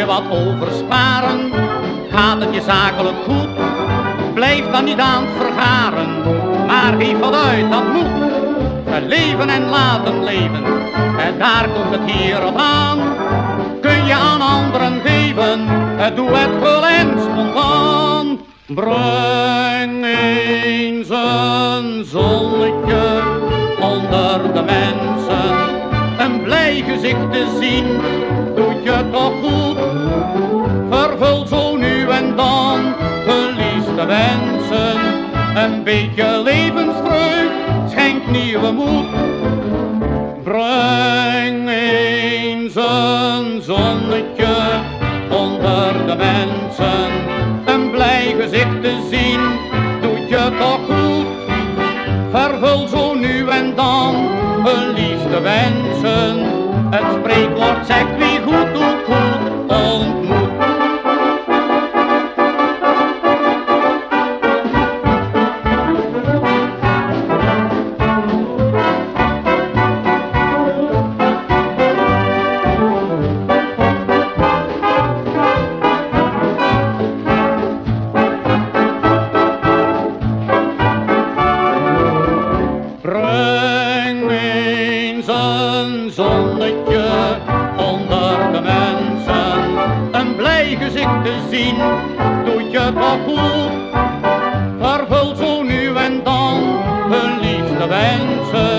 je wat oversparen, gaat het je zakelijk goed. Blijf dan niet aan het vergaren, maar geef wat uit, dat moet. Leven en laten leven, en daar komt het hier op aan. Kun je aan anderen geven, doe het wel en spontaan. Breng eens een zonnetje onder de mensen. Een blij gezicht te zien, doet je toch goed. Vervul zo nu en dan verlieste wensen. Een beetje levensvreugd schenkt nieuwe moed. Breng eens een zonnetje onder de mensen. Een blij gezicht te zien, doet je toch goed. Vervul zo nu en dan hun liefste wensen. Het spreekwoord zegt wie goed doet goed zonnetje onder de mensen. Een blij gezicht te zien, doet je toch goed. Vervul zo nu en dan hun liefste wensen.